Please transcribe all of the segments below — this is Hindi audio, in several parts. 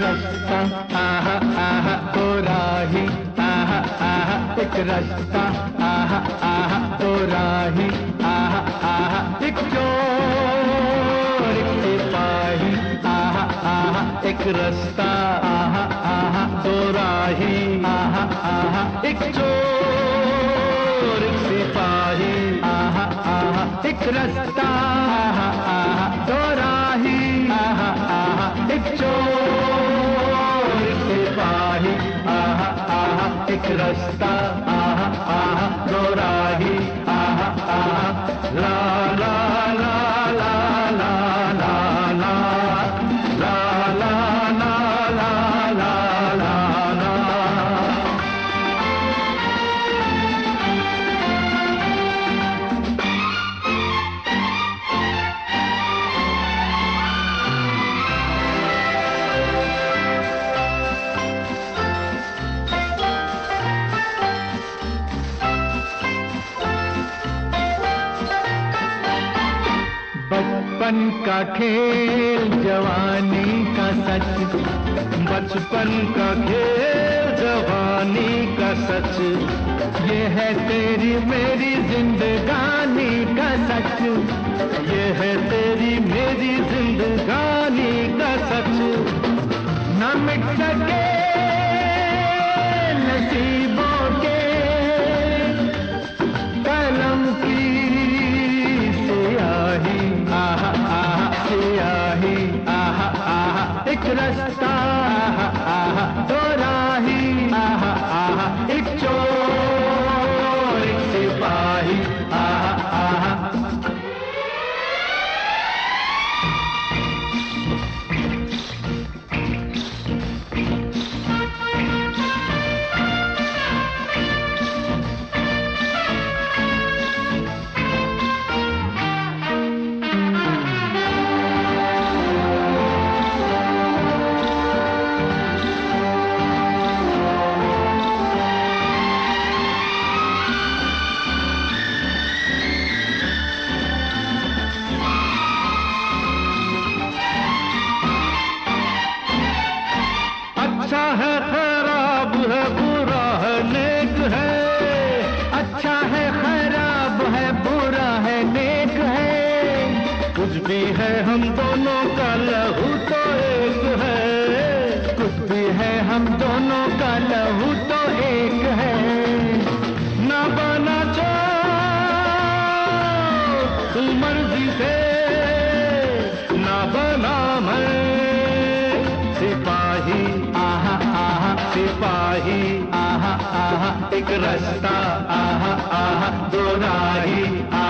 रास्ता आहा आहा ओ राही आहा आहा एक रास्ता आहा आहा ओ राही आहा आहा एक चोर सिपाही आहा आहा एक रास्ता आहा आहा दो राही आहा आहा एक चोर सिपाही आहा आहा एक रास्ता आहा आहा दो राही आहा आहा एक चोर एक रास्ता आह आह दो खेल जवानी का सच। बचपन का खेल जवानी का सच। ये है तेरी मेरी जिंदगानी का सच। ये है तेरी मेरी जिंदगानी का सच। न मिट सके नसीबों रास्ता दो राही एक चोर। कुछ भी है, हम दोनों का लहू तो एक है। कुछ भी है, हम दोनों का लहू तो एक है। न बना चो मर्ज़ी से। न बना मैं, सिपाही, आहा आहा, सिपाही, आहा आहा, एक रास्ता, आहा आहा, दो राही आहा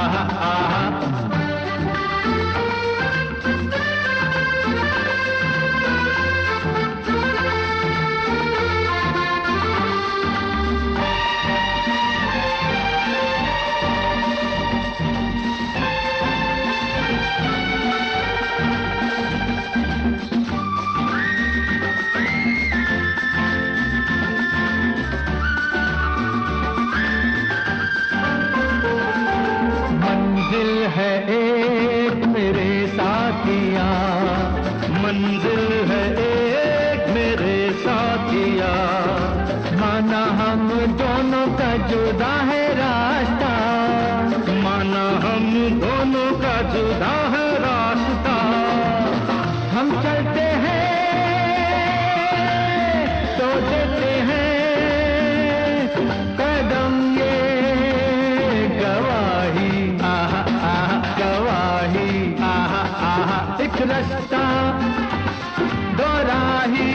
है एक मेरे साथिया। मंजिल है एक मेरे साथिया। माना हम दोनों का जुदा है एक रास्ता दो राही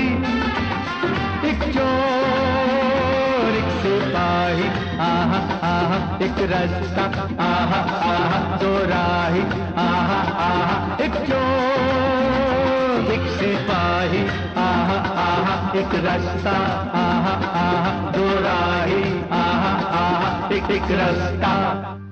एक चोर, एक सिपाही, आहा, आह, एक रास्ता, आह आह दो राही आह आह, एक चोर, एक सिपाही, आह आह, एक रास्ता, आह आह दो राही आह आह, एक एक रास्ता।